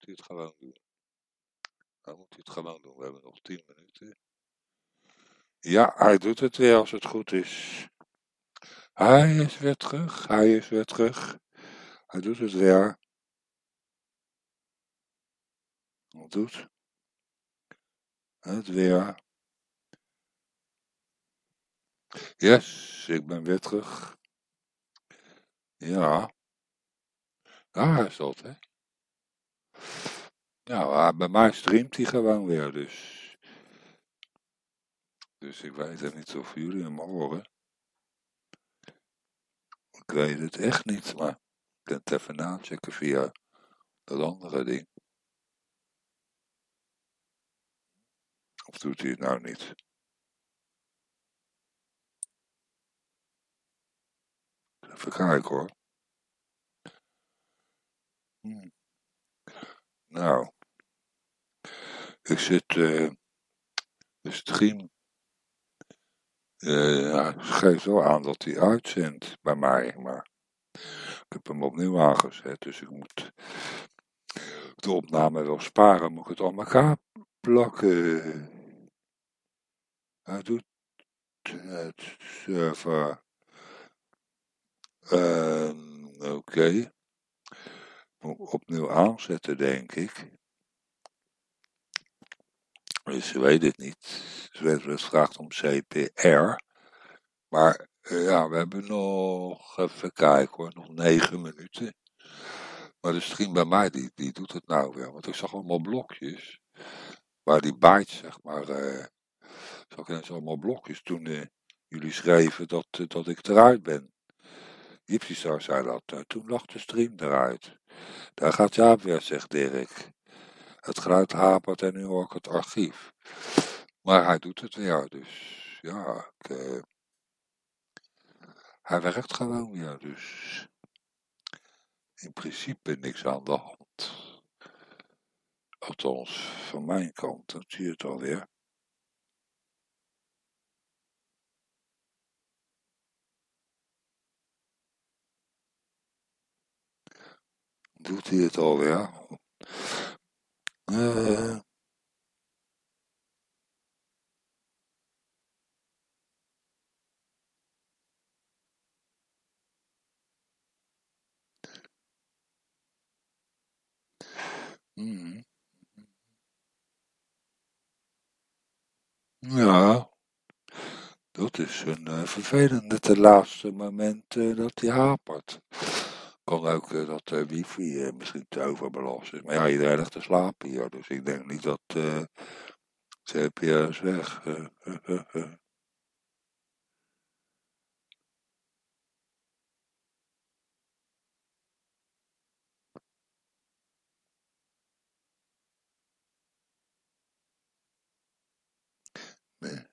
moet hij het gewoon doen. Dan moet het gewoon doen. We hebben nog 10 minuten. Ja, hij doet het weer als het goed is. Hij is weer terug. Hij is weer terug. Hij doet het weer. Hij doet het weer. Yes, ik ben weer terug. Ja. Daar is dat, hè. Ja, bij mij streamt hij gewoon weer, dus. Dus ik weet het niet of jullie hem horen. Ik weet het echt niet, maar ik kan het even nachecken via dat andere ding. Of doet hij het nou niet? Even kijken hoor. Hm. Nou, ik zit uh, de stream. Uh, ja, geeft wel aan dat hij uitzendt bij mij, maar ik heb hem opnieuw aangezet, dus ik moet de opname wel sparen, moet ik het aan elkaar plakken. Hij doet het server. Uh, Oké. Okay. Opnieuw aanzetten, denk ik. Dus ze weet het niet. Ze vraagt om CPR. Maar uh, ja, we hebben nog, even kijken hoor, nog negen minuten. Maar de stream bij mij, die, die doet het nou weer. Want ik zag allemaal blokjes. Waar die bytes, zeg maar. Uh, zag ineens allemaal blokjes toen uh, jullie schreven dat, dat ik eruit ben. Gypsystar zei dat. toen lag de stream eruit. Daar gaat Jaap weer, zegt Dirk. Het geluid hapert en nu hoor ik het archief. Maar hij doet het weer, dus ja, ik, uh, hij werkt gewoon weer, dus in principe niks aan de hand. Althans, van mijn kant, dan zie je het alweer. Doet hij het alweer? Uh, mm. Ja, dat is een uh, vervelende te laatste moment uh, dat hij hapert kan ook uh, dat uh, wifi uh, misschien te overbelast is. Maar ja, iedereen ligt te slapen hier, dus ik denk niet dat CPS weg. nee,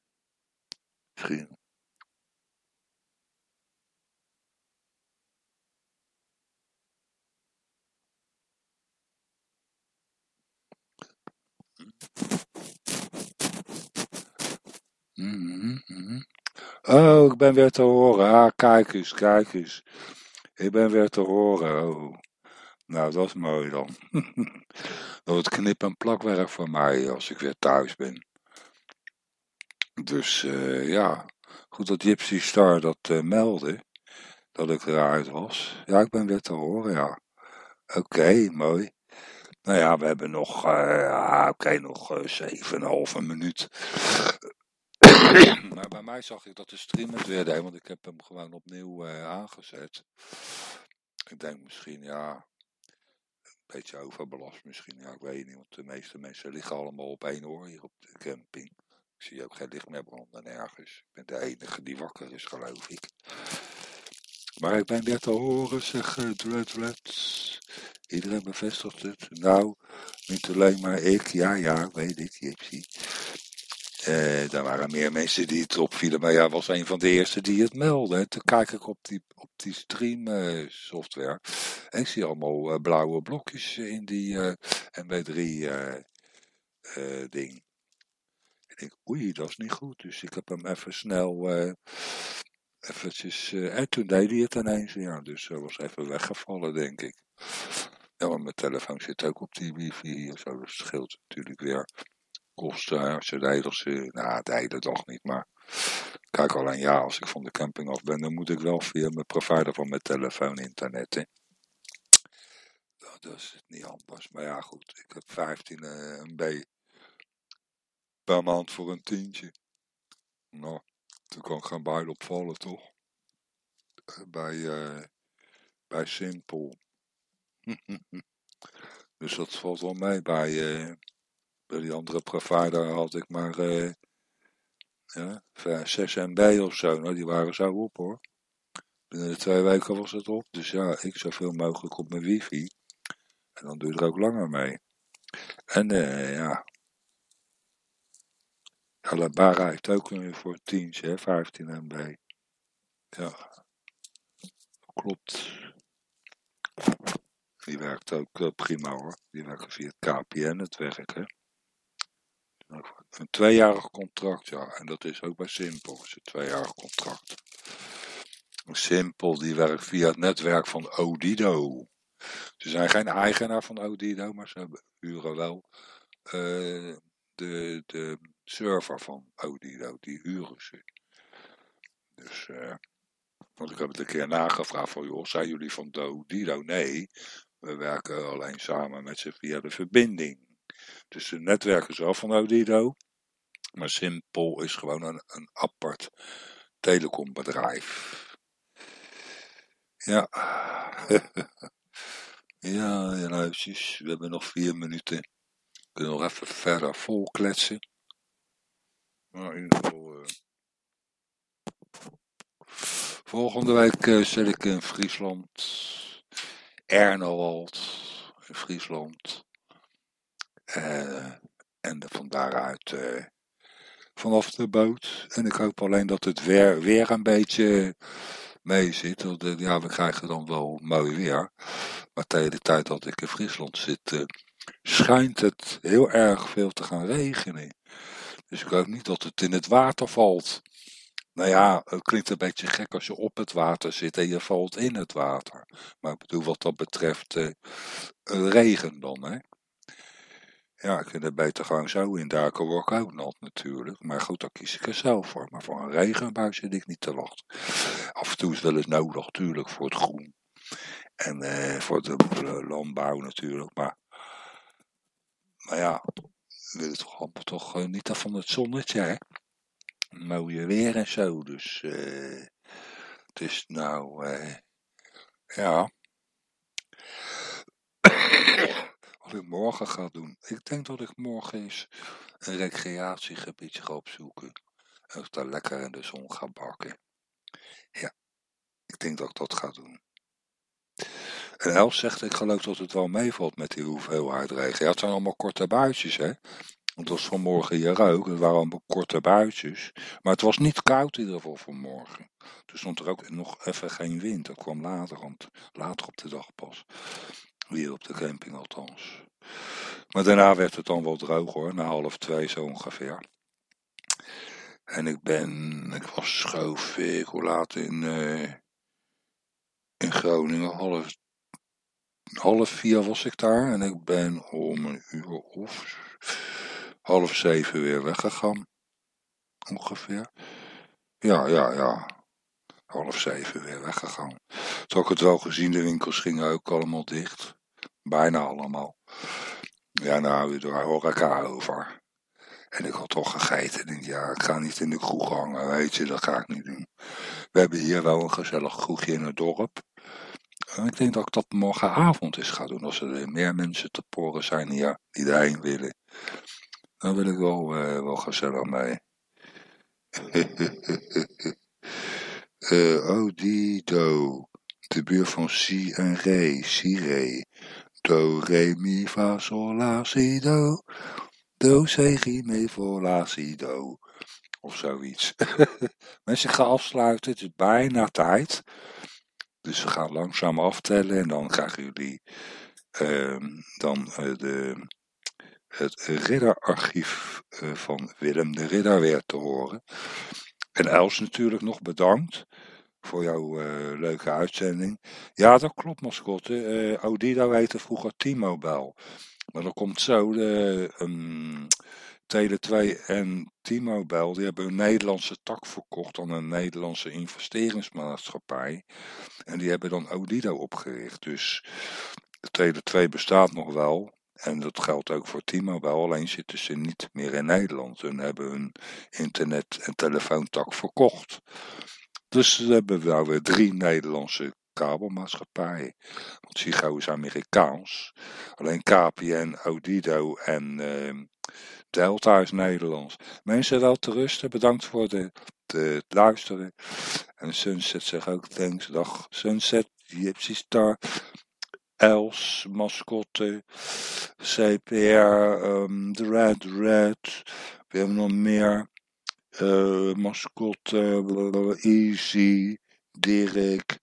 misschien. Oh, ik ben weer te horen. Ah, kijk eens, kijk eens. Ik ben weer te horen. Oh. Nou, dat is mooi dan. dat knip- en plakwerk voor mij als ik weer thuis ben. Dus uh, ja, goed dat Gypsy Star dat uh, meldde. Dat ik eruit was. Ja, ik ben weer te horen, ja. Oké, mooi. Nou ja, we hebben nog, uh, oké, nog uh, 7,5 minuut. maar bij mij zag ik dat de stream het weer deed, want ik heb hem gewoon opnieuw uh, aangezet. Ik denk misschien, ja, een beetje overbelast misschien. Ja, ik weet niet, want de meeste mensen liggen allemaal op één oor hier op de camping. Ik zie ook geen licht meer branden nergens. Ik ben de enige die wakker is, geloof ik. Maar ik ben weer te horen, zeg uh, Dread Iedereen bevestigt het. Nou, niet alleen maar ik. Ja, ja, weet ik, Gypsy. Uh, er waren meer mensen die het opvielen, maar ja, was een van de eerste die het meldde. Toen kijk ik op die, op die stream software en ik zie allemaal uh, blauwe blokjes in die MB3 ding. Ik denk, oei, dat is niet goed. Dus ik heb hem even snel eventjes... en toen deed hij het ineens, ja, dus hij was even weggevallen, denk ik. Ja, mijn telefoon zit ook op die wifi hier. Dat scheelt natuurlijk weer Als je de hele, nou de hele dag niet, maar kijk alleen ja, als ik van de camping af ben, dan moet ik wel via mijn provider van mijn telefoon internet. Hè. Dat is niet anders. Maar ja, goed, ik heb 15 uh, MB per maand voor een tientje. Nou, toen kan ik gaan beide opvallen, toch? Bij, uh, bij Simpel. dus dat valt wel mee. Bij, uh, bij die andere provider had ik maar uh, ja, 6 MB of zo. Nou, die waren zo op hoor. Binnen de twee weken was het op. Dus ja, ik zoveel mogelijk op mijn wifi. En dan doe je er ook langer mee. En uh, ja. Alabara heeft ook nu voor tientje, hè, 15 MB. Ja. Klopt. Die werkt ook uh, prima hoor. Die werken via het KPN, het werk. Een tweejarig contract, ja. En dat is ook bij Simpel, is een tweejarig contract. Simpel, die werkt via het netwerk van Odido. Ze zijn geen eigenaar van Odido, maar ze huren wel uh, de, de server van Odido. Die huren ze. Dus, uh, want ik heb het een keer nagevraagd van, joh, zijn jullie van Odido? Nee, we werken alleen samen met ze via de verbinding. Dus de netwerken zelf van Odido. Maar Simpel is gewoon een, apart telecombedrijf. Ja. ja, ja, luisters. We hebben nog vier minuten. Kunnen nog even verder vol kletsen. Nou, in ieder geval. Uh... Volgende week uh, zit ik in Friesland. Ernewald. In Friesland. Uh, en van daaruit vanaf de boot. En ik hoop alleen dat het weer, weer een beetje mee zit. Ja, we krijgen dan wel mooi weer. Maar tegen de tijd dat ik in Friesland zit, schijnt het heel erg veel te gaan regenen. Dus ik hoop niet dat het in het water valt. Nou ja, het klinkt een beetje gek als je op het water zit en je valt in het water. Maar ik bedoel wat dat betreft regen dan, hè. Ja, ik vind het beter gewoon zo word ik ook nat natuurlijk. Maar goed, daar kies ik er zelf voor. Maar voor een regenbui zit ik niet te wachten. Af en toe is het wel eens nodig natuurlijk voor het groen. En uh, voor de landbouw natuurlijk. Maar, maar ja, we willen toch, toch uh, niet af van het zonnetje, hè. Mooie weer en zo. Dus uh, het is nou, ja... wat ik morgen ga doen. Ik denk dat ik morgen eens een recreatiegebiedje ga opzoeken. En daar lekker in de zon ga bakken. Ja, ik denk dat ik dat ga doen. En Els zegt, ik geloof dat het wel meevalt met die hoeveelheid regen. Ja, het zijn allemaal korte buitjes, hè. Het was vanmorgen hier ook, het waren allemaal korte buitjes. Maar het was niet koud in ieder geval vanmorgen. Er stond er ook nog even geen wind, dat kwam later, want later op de dag pas. Hier op de camping althans. Maar daarna werd het dan wel droog hoor, na half twee zo ongeveer. En ik ben, ik was schoof ik, hoe laat in, uh, in Groningen, half, half vier was ik daar. En ik ben om een uur of half zeven weer weggegaan. Ongeveer. Ja, ja, ja. Half zeven weer weggegaan. Toen ik het wel gezien, de winkels gingen ook allemaal dicht. Bijna allemaal. Ja, nou, daar hoor ik over. En ik had toch gegeten. En ik ja, ik ga niet in de kroeg hangen, weet je, dat ga ik niet doen. We hebben hier wel een gezellig kroegje in het dorp. En ik denk dat ik dat morgenavond eens ga doen, als er meer mensen te poren zijn hier die erheen willen. Dan wil ik wel, uh, wel gezellig mee. uh, oh. De buurt van Si en Re, Si Do, re, mi, fa, sol, la, si, do. Do, se, gi, me, fo, la, si, do. Of zoiets. Mensen, gaan afsluiten. Het is bijna tijd. Dus we gaan langzaam aftellen. En dan krijgen jullie uh, dan uh, de, het ridderarchief uh, van Willem de Ridder weer te horen. En Els natuurlijk nog bedankt voor jouw uh, leuke uitzending. Ja, dat klopt, mascotte. Uh, Odido heette vroeger T-Mobile. Maar dat komt zo, de um, Tele2 en T-Mobile, die hebben een Nederlandse tak verkocht aan een Nederlandse investeringsmaatschappij. En die hebben dan Odido opgericht. Dus Tele2 bestaat nog wel. En dat geldt ook voor T-Mobile, alleen zitten ze niet meer in Nederland. Hun hebben hun internet- en telefoontak verkocht. Dus we hebben we weer drie Nederlandse kabelmaatschappijen. Want Sigo is Amerikaans. Alleen KPN, Odido en uh, Delta is Nederlands. Mensen wel te rusten. Bedankt voor het luisteren. En Sunset zegt ook thanks. Dag Sunset, Gypsy Star. Els, mascotte, CPR, um, The Red Red. We hebben nog meer. Uh, mascotte, Easy, Dirk.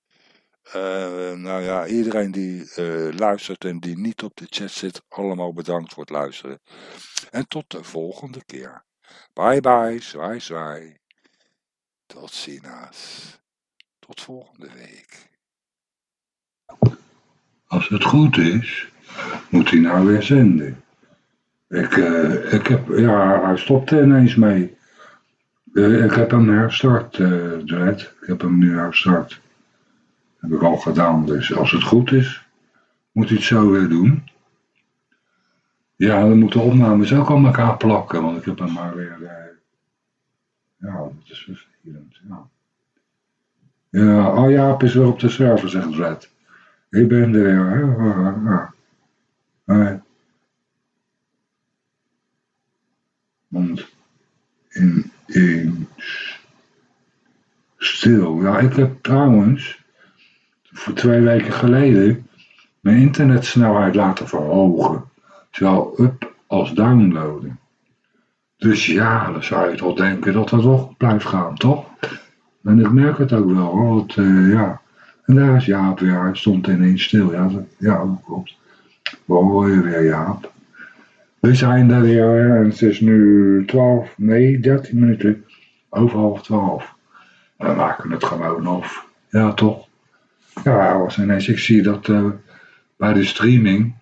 Uh, nou ja, iedereen die uh, luistert en die niet op de chat zit, allemaal bedankt voor het luisteren. En tot de volgende keer. Bye bye, zwaai zwaai. Tot ziens. Tot volgende week. Als het goed is, moet hij nou weer zenden. Ik, ik heb, ja, hij stopte ineens mee. Uh, ik heb hem herstart, uh, Dread. Ik heb hem nu herstart. Heb ik al gedaan, dus als het goed is, moet hij het zo weer doen. Ja, dan moeten de opnames ook aan elkaar plakken, want ik heb hem maar weer... ja, dat is vervelend, ja. Ja, oh Jaap is weer op de server, zegt Dread. Ik ben er weer. Ja. Ineens stil. Ja, ik heb trouwens voor twee weken geleden mijn internetsnelheid laten verhogen. Zowel up als downloaden. Dus ja, dan zou je toch denken dat dat toch blijft gaan, toch? En ik merk het ook wel, hoor. Want, uh, ja, en daar is Jaap weer. Het stond ineens stil. Ja, dat, ja klopt. We horen weer Jaap. We zijn daar weer en het is nu 12, nee 13 minuten over half 12. En we maken het gewoon af. Ja, toch? Ja, was ineens, ik zie dat uh, bij de streaming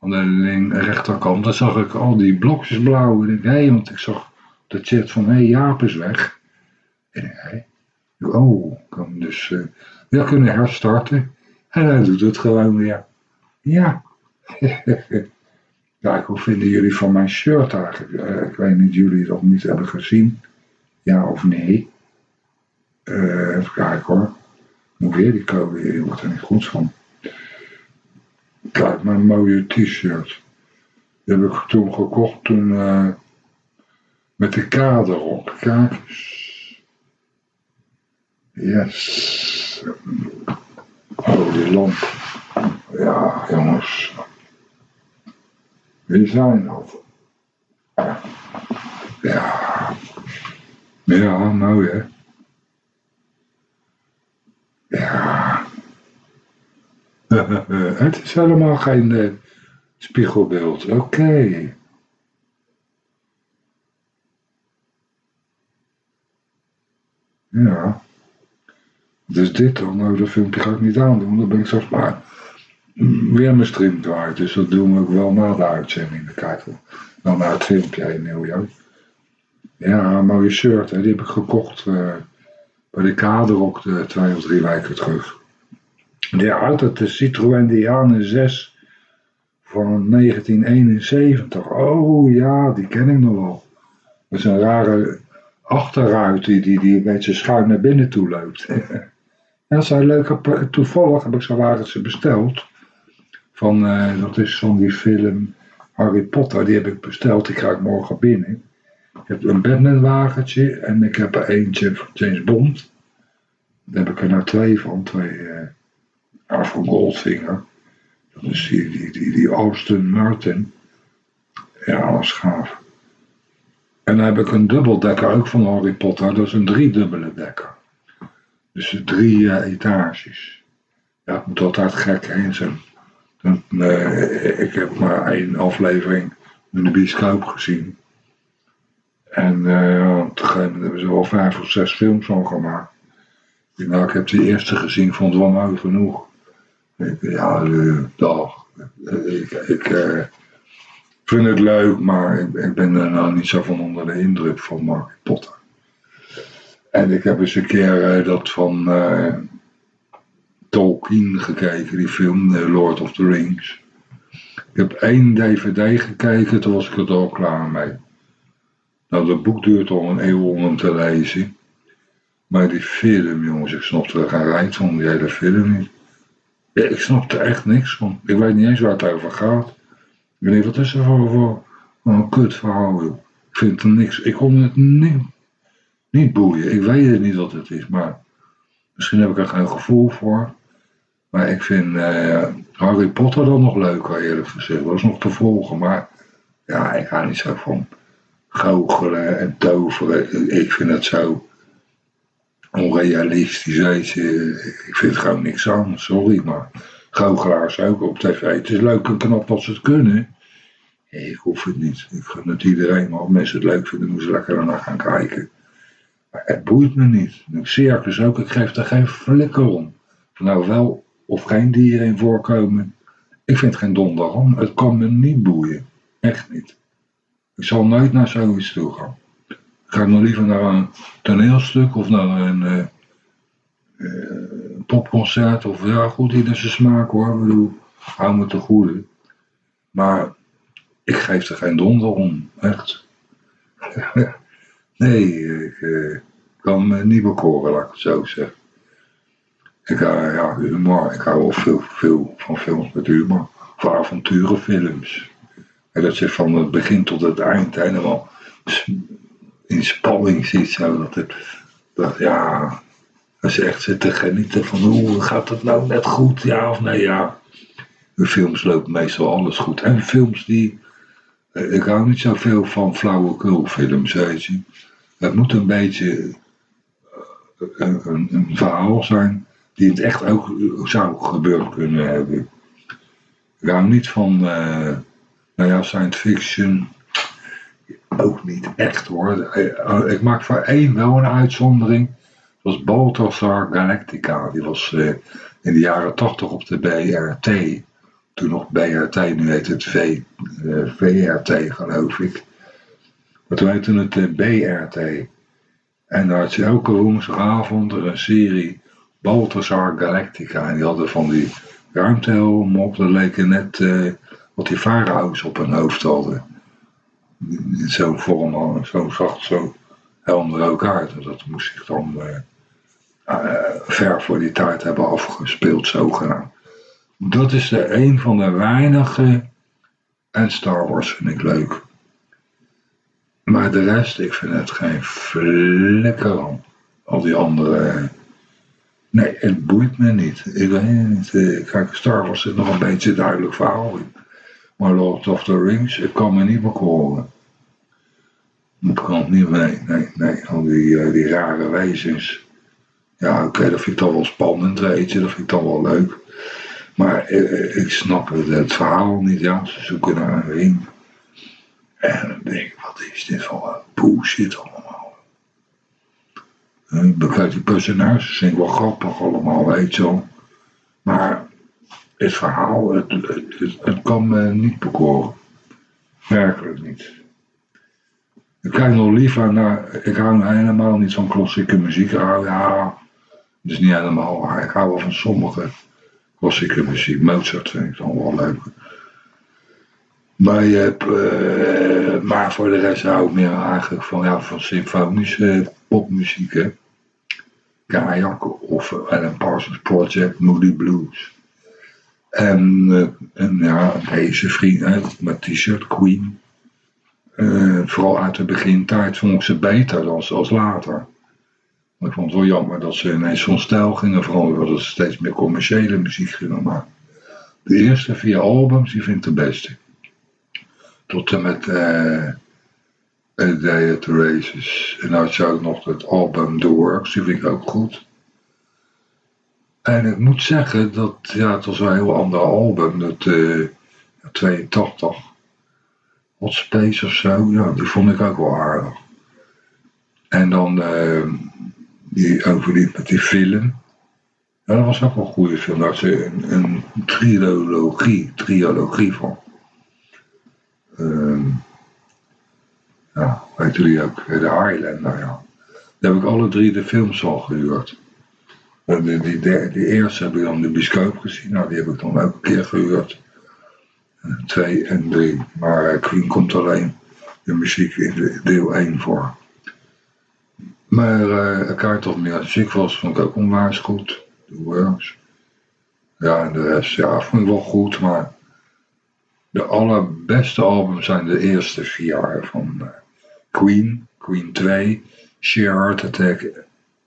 aan de rechterkant, dan zag ik al die blokjes blauw. En ik hé, hey, want ik zag de chat van hé, hey, Jaap is weg. En ik, hé, hey, oh, kan dus... Uh, we kunnen herstarten. En hij doet het gewoon weer. Ja. Kijk, hoe vinden jullie van mijn shirt eigenlijk? Uh, ik weet niet, jullie dat niet hebben gezien. Ja of nee? Uh, even kijken hoor. Moet weer die code hier, wordt er niet goed van. Kijk, mijn mooie t-shirt. Die heb ik toen gekocht toen uh, met de kader op. Kijk eens. Yes. Oh, die lamp. Ja, jongens. Wie zijn dat? Ja. Ja, mooi hè. Ja. Het is helemaal geen uh, spiegelbeeld. Oké. Ja. Dus dit dan, nou dat filmpje ga ik niet aandoen, dan ben ik zelfs maar weer stream kwijt. Dus dat doen we ook wel na de uitzending. Dan kijken dan naar het filmpje in Nieuwjaar. Ja, een mooie shirt, die heb ik gekocht uh, bij de Kaderok de twee of drie weken terug. Ja, dat de Citroën Diane 6 van 1971. Oh ja, die ken ik nog wel. Dat is een rare achterruit die, die, die een beetje schuin naar binnen toe loopt. dat zijn leuke, toevallig heb ik zo'n wagentje besteld. Van, uh, dat is van die film Harry Potter, die heb ik besteld, die ga ik morgen binnen. Ik heb een Batman wagentje en ik heb er eentje van James Bond. Daar heb ik er nou twee van, twee uh, van Goldfinger. Dat is die, die, die, die Austin Martin. Ja, is gaaf. En dan heb ik een dubbeldekker ook van Harry Potter, dat is een driedubbele dekker. Dus drie uh, etages. Ja, het moet altijd gek heen zijn. Uh, ik heb maar één aflevering in de bioscoop gezien. En uh, op een gegeven moment hebben ze wel vijf of zes films van gemaakt. Nou, ik heb de eerste gezien, vond het wel mooi genoeg. Ik, ja, uh, dag. Ik, ik vind het leuk, maar ik, ik, ben er nou niet zo van onder de indruk van Mark Potter. En ik heb eens een keer dat van Tolkien gekeken, die film, Lord of the Rings. Ik heb één DVD gekeken, toen was ik er al klaar mee. Nou, dat boek duurt al een eeuw om hem te lezen. Maar die film, jongens, ik snapte er geen rijt van, die hele film niet. Ik snap er echt niks van. Ik weet niet eens waar het over gaat. Ik weet wat is er voor, voor een kut verhaal. Ik vind er niks. Ik kon het niet, niet boeien. Ik weet niet wat het is, maar misschien heb ik er geen gevoel voor. Maar ik vind uh, Harry Potter dan nog leuker, eerlijk gezegd. Dat is nog te volgen, maar ja, ik ga niet zo van goochelen en toveren. Ik vind het zo onrealistisch, weet je. Ik vind het gewoon niks aan, sorry, maar goochelaars ook op tv. Het is leuk en knap dat ze het kunnen. ik hoef het niet. Ik gun het iedereen, maar als mensen het leuk vinden, moeten ze lekker naar gaan kijken. Maar het boeit me niet. Circus ook, ik geef er geen flikker om. nou wel of geen dieren in voorkomen. Ik vind geen donder om. Het kan me niet boeien. Echt niet. Ik zal nooit naar zoiets toe gaan. Ik ga nog liever naar een toneelstuk of naar een uh, popconcert. Of ja, goed, in zijn smaak hoor. Ik bedoel, hou me te goede. Maar ik geef er geen donder om. Echt. nee, ik uh, kan me niet bekoren, laat ik het zo zeggen. Ik, uh, ja, humor. Ik hou wel veel, veel van films met humor. Voor avonturenfilms. En dat je van het begin tot het eind helemaal in spanning ziet. Zo, dat, het, dat ja, als je echt zit te genieten van hoe gaat het nou net goed, ja of nee, ja. In films loopt meestal alles goed. En films die, eh, ik hou niet zoveel van flauwekulfilms, weet je. Het moet een beetje eh, een verhaal zijn die het echt ook zou gebeurd kunnen hebben. Ik hou niet van, uh, nou ja, science fiction. Ook niet echt hoor. Eh, ik maak voor één wel een uitzondering. Dat was Balthasar Galactica. Die was uh, in de jaren 80 op de BRT. Toen nog BRT, nu heet het v, VRT geloof ik. Maar toen heette het BRT. En daar had je elke woensdagavond een serie Balthasar Galactica. En die hadden van die ruimtehelm op. Dat leken net uh, wat die farao's op hun hoofd hadden. Zo'n vorm, zo zacht zo helm er ook uit. Dat moest zich dan uh, ver voor die tijd hebben afgespeeld, zogenaamd. Dat is de een van de weinige. En Star Wars vind ik leuk. Maar de rest, ik vind het geen flikker aan. Al die andere Nee, het boeit me niet. Ik weet niet. Eh, kijk, Star Wars zit nog een beetje duidelijk verhaal in. Maar Lord of the Rings, ik kan me niet bekoren. Ik kan niet, nee, nee, nee. Al die, uh, die rare wezens. Ja, oké, dat vind ik dan wel spannend, weet je. Dat vind ik dan wel leuk. Maar uh, ik snap het, het, verhaal niet, ja. Ze zoeken naar een ring. En dan denk ik, wat is dit voor een bullshit allemaal. Ik bekijk die personages, ik wel grappig allemaal, weet je wel. Maar het verhaal, het, kan me niet bekoren. Werkelijk niet. Ik kijk nog liever naar, ik hou helemaal niet van klassieke muziek. hou, ja, dat is niet helemaal waar. Ik hou wel van sommige klassieke muziek. Mozart vind ik dan wel leuk. Maar, uh, maar voor de rest hou ik meer eigenlijk van, ja, van symfonische popmuziek. Hè. Kajak of Alan Parsons Project, Moody Blues. En, uh, en ja, deze vriend met t-shirt Queen. Uh, vooral uit de begintijd vond ik ze beter dan als later. ik vond het wel jammer dat ze ineens zo'n stijl gingen veranderen. Dat ze steeds meer commerciële muziek gingen maken. De eerste vier albums, die vind ik de beste. Tot en met A Day at the Races. En dan zou ik nog het album The Works, die vind ik ook goed. En ik moet zeggen dat, ja, het was een heel ander album, dat uh, 82. Hot Space of zo, ja, die vond ik ook wel aardig. En dan uh, die overliep met die film. Ja, dat was ook wel een goede film. Daar is een, een trilogie, trilogie van. Um, ja, weet jullie ook, de Highlander, ja. Daar heb ik alle drie de films al gehuurd. Die, die, die, eerste heb ik dan de biscoop gezien, nou die heb ik dan ook een keer gehuurd. Twee en drie. Maar Queen komt alleen de muziek in deel 1 voor. Maar uh, Kaart of Music was vond ik ook onwaars goed. The Worms. Ja, en de rest, ja, vond ik wel goed, maar de allerbeste albums zijn de eerste vier jaar van uh, Queen, Queen 2, Sheer Heart Attack,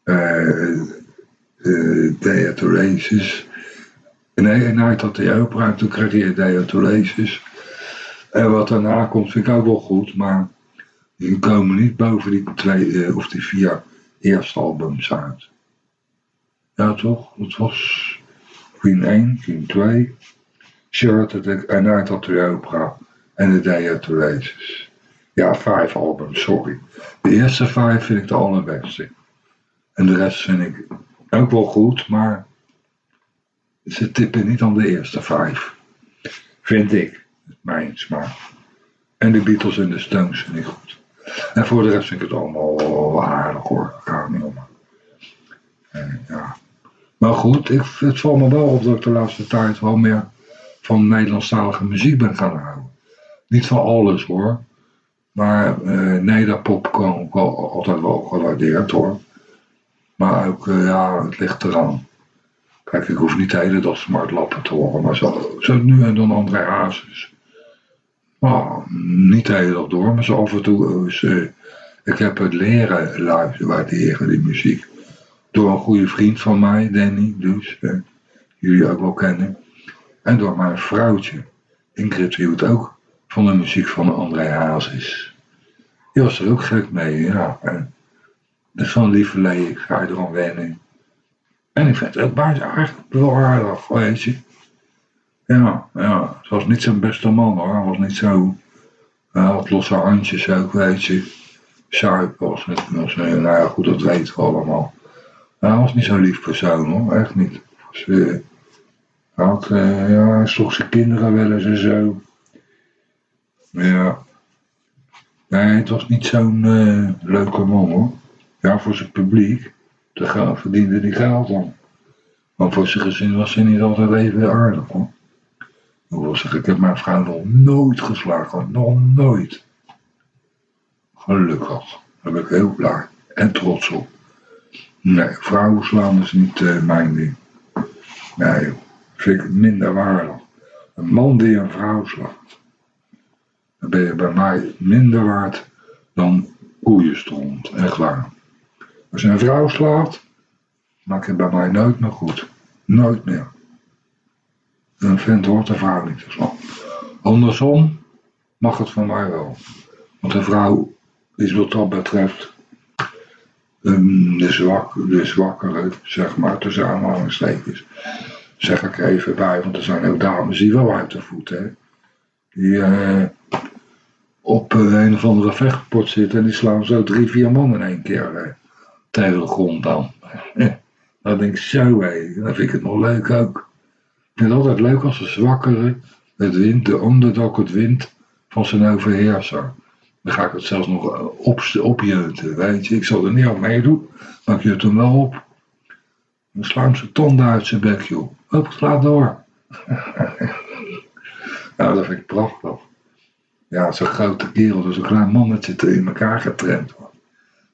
uh, uh, Races. Nee, at the Opera, toen kreeg Races. En wat daarna komt vind ik ook wel goed, maar die komen niet boven die twee of die vier eerste albums uit. Ja toch, het was Queen 1, Queen 2, Charlotte en Night at the Opera en the Races. Ja, vijf albums, sorry. De eerste vijf vind ik de allerbeste. En de rest vind ik ook wel goed, maar ze tippen niet aan de eerste vijf. Vind ik. Mijn smaak. En de Beatles en de Stones vind ik goed. En voor de rest vind ik het allemaal aardig hoor. Ik niet. Maar goed, ik, het valt me wel op dat ik de laatste tijd wel meer van Nederlandstalige muziek ben gaan houden. Niet van alles hoor. Maar uh, nederpop kan ook wel, altijd wel gewaardeerd hoor. Maar ook, uh, ja, het ligt eraan. Kijk, ik hoef niet de hele dag smart lappen te horen, maar zo, zo nu en dan André Hazes. Nou, niet de hele dag door, maar zo af en toe. Uh, ik heb het leren luisteren, waarderen, die muziek. Door een goede vriend van mij, Danny, dus. jullie ook wel kennen. En door mijn vrouwtje, Ingrid, het ook van de muziek van André Hazes. Die was er ook gek mee, ja. En dat is zo'n lievelee, ik ga er aan wennen. En ik vind het ook eigenlijk wel aardig, weet je. Ja, ja, was niet zijn beste man hoor, hij was niet zo... Hij had losse handjes ook, weet je. Zuip was het, was, nou ja, goed, dat weten we allemaal. hij was niet zo'n lief persoon hoor, echt niet. Dus, hij had, uh, ja, hij zijn kinderen wel eens en zo. Ja. Nee, het was niet zo'n uh, leuke man hoor. Ja, voor zijn publiek. Daar verdiende hij geld dan. Maar voor zijn gezin was hij niet altijd even aardig hoor. Ik heb mijn vrouw nog nooit geslagen. Nog nooit. Gelukkig. Daar ben ik heel blij. En trots op. Nee, vrouwen slaan is niet uh, mijn ding. Nee, vind ik minder waardig. Een man die een vrouw slaat. Dan ben je bij mij minder waard dan koeienstront. Echt waar. Als je een vrouw slaat, maak je bij mij nooit meer goed. Nooit meer. Een vent hoort een vrouw niet te slaan. Andersom mag het van mij wel. Want een vrouw is wat dat betreft um, de, zwak, de zwakkere, zeg maar, tussen aanhalingstekens. Zeg ik even bij, want er zijn ook dames die wel uit de voet, hè. Die uh, op een of andere vechtpot zitten en die slaan zo drie, vier man in één keer uh, tegen de grond dan. dan denk ik zo, hé, dan vind ik het nog leuk ook. Ik vind het altijd leuk als de zwakkere het wint, de onderdok het wint van zijn overheerser. Dan ga ik het zelfs nog eh, op, opjeuten, weet je. Ik zal er niet aan meedoen, maar ik jut hem wel op. Dan slaan ze tanden uit zijn bek, joh. Hop, sla door. nou, dat vind ik prachtig. Ja, zo'n grote kerel, een klein mannetje in elkaar getrend wordt.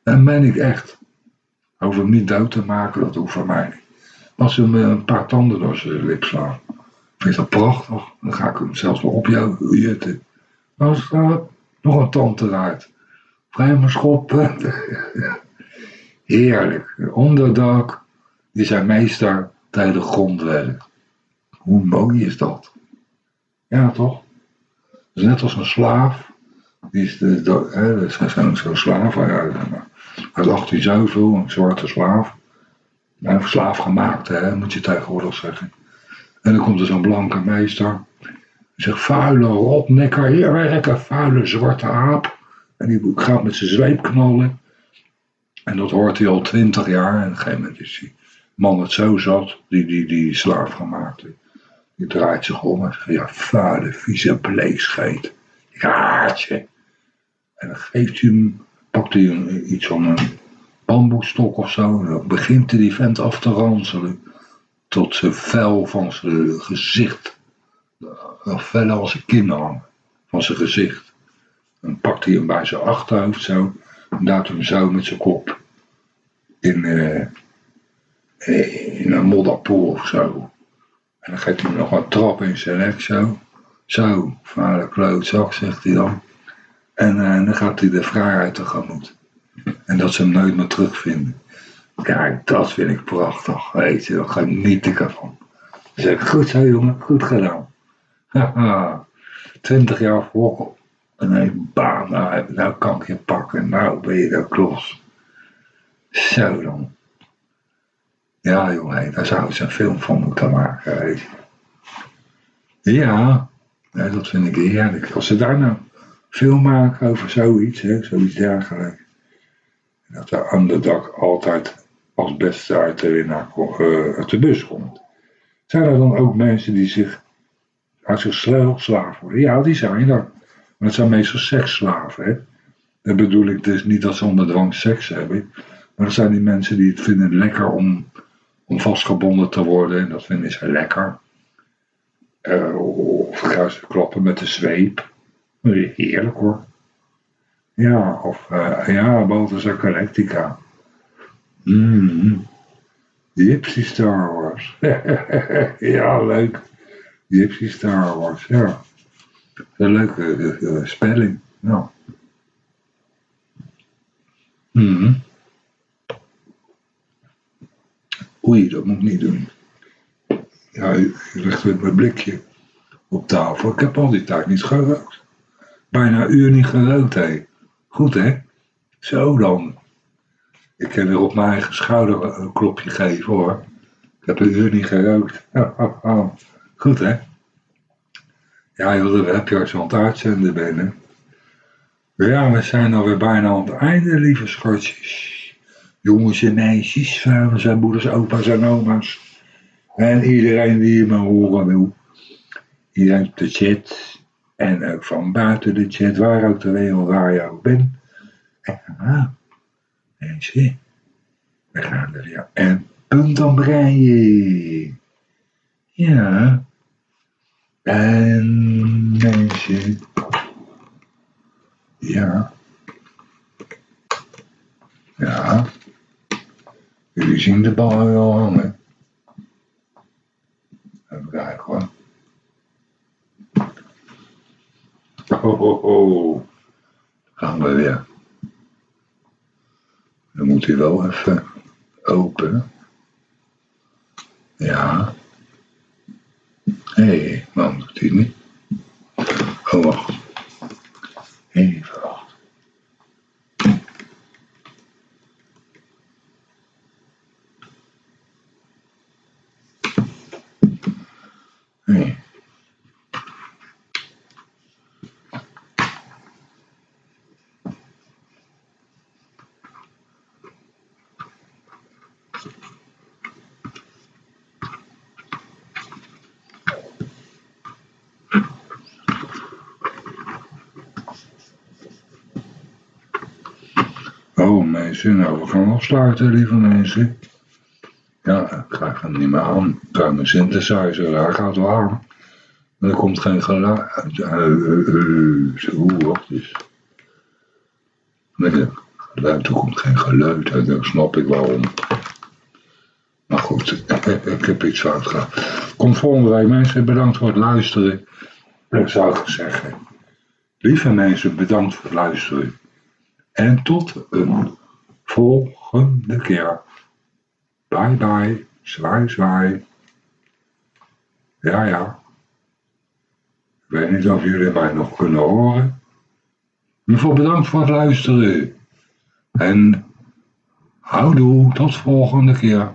En ben ik echt. Over hem niet dood te maken, dat hoeft voor mij niet. Als ze me een paar tanden door zijn lip slaan, vind ik dat prachtig. Dan ga ik hem zelfs wel op jou jutten. Dan staat nog een tand eruit. Vrij me schoppen. Heerlijk. Onderdak die zijn meester tegen de grond. Hoe mooi is dat? Ja, toch? Net als een slaaf. Die is de, hè, zo'n zo slaaf uit, uit 18 zoveel, een zwarte slaaf. Nou, slaaf gemaakt, hè, moet je tegenwoordig zeggen. En dan komt er zo'n blanke meester. Die zegt, vuile rotnekker, hier werken, vuile zwarte aap. En die gaat met zijn zweep knallen. En dat hoort hij al twintig jaar. En op een gegeven moment is die man het zo zat, die, die, die slaaf gemaakt. Die draait zich om en zegt, ja, vader, vieze bleekscheet. Ik haat je. En dan geeft hij hem, pakt hij een, iets van een bamboestok of zo. En dan begint hij die vent af te ranselen. Tot zijn vel van zijn gezicht, nog feller als zijn kin. Van zijn gezicht. Dan pakt hij hem bij zijn achterhoofd zo. En duwt hem zo met zijn kop in, eh, in een modderpoel of zo. En dan geeft hij nog een trap in zijn nek zo. Zo, vader klootzak, zegt hij dan. En eh, dan gaat hij de vrijheid tegemoet. En dat ze hem nooit meer terugvinden. Kijk, dat vind ik prachtig. Weet je, daar geniet ik ervan. Dan zeg ik, goed zo jongen, goed gedaan. Haha, twintig jaar voor en een baan, nou, nou kan ik je pakken, nou ben je er klos. Zo dan. Ja jongen, daar zou ze een film van moeten maken. Ja, dat vind ik heerlijk. Als ze daar nou film maken over zoiets, hè, zoiets dergelijks. Dat de underdog altijd als beste uit de, winnaar, uh, uit de bus komt. Zijn er dan ook mensen die zich uit zichzelf slaaf worden? Ja, die zijn er. Maar het zijn meestal seksslaven. Hè? Dat bedoel ik dus niet dat ze onder dwang seks hebben. Maar dat zijn die mensen die het vinden lekker om, om vastgebonden te worden. En dat vinden ze lekker. Uh, of gaan ze kloppen met de zweep. Heerlijk hoor. Ja, of uh, ja, Balthasar Galactica. Mm. Gypsy Star Wars. ja, leuk. Gypsy Star Wars, ja. Een leuke uh, spelling. Nou. Mm. Oei, dat moet ik niet doen. Ja, je legt weer mijn blikje op tafel. Ik heb al die tijd niet gerookt. Bijna een uur niet gerookt, hé. Goed, hè? Zo dan. Ik kan weer op mijn eigen schouder een klopje geven, hoor. Ik heb een uur niet gerookt. Goed, hè? Ja, joh, dan heb je als je aan het Ja, we zijn alweer bijna aan het einde, lieve schatjes. Jongens en meisjes, vaders en moeders, opa's en oma's. En iedereen die me horen wil. Iedereen op de chat. En ook van buiten de chat, waar ook de wereld waar je ook bent. En ah, mensen, we gaan er ja. En punt aan breien. Ja. En mensen. Ja. Ja. Jullie zien de bal wel hangen. Even kijken hoor. Ho, ho, ho. Gaan we weer. Dan moet hij wel even open. Ja. Hé, hey, waarom doet hij niet? Oh, wacht. Even wacht. Hey. Oh mensen, nou we gaan afsluiten lieve mensen. Ja, ik krijg hem niet meer aan. Ik krijg mijn synthesizer, daar gaat aan. Maar er komt geen geluid. Uh, uh, uh, zo, wacht eens. Er komt geen geluid uit, dan snap ik waarom. Maar goed, ik heb iets fout gehad. Komt volgende week mensen, bedankt voor het luisteren. Ik zou zeggen, lieve mensen, bedankt voor het luisteren. En tot een volgende keer. Bye bye, zwaai zwaai. Ja ja. Ik weet niet of jullie mij nog kunnen horen. Geval bedankt voor het luisteren. En houdoe, tot volgende keer.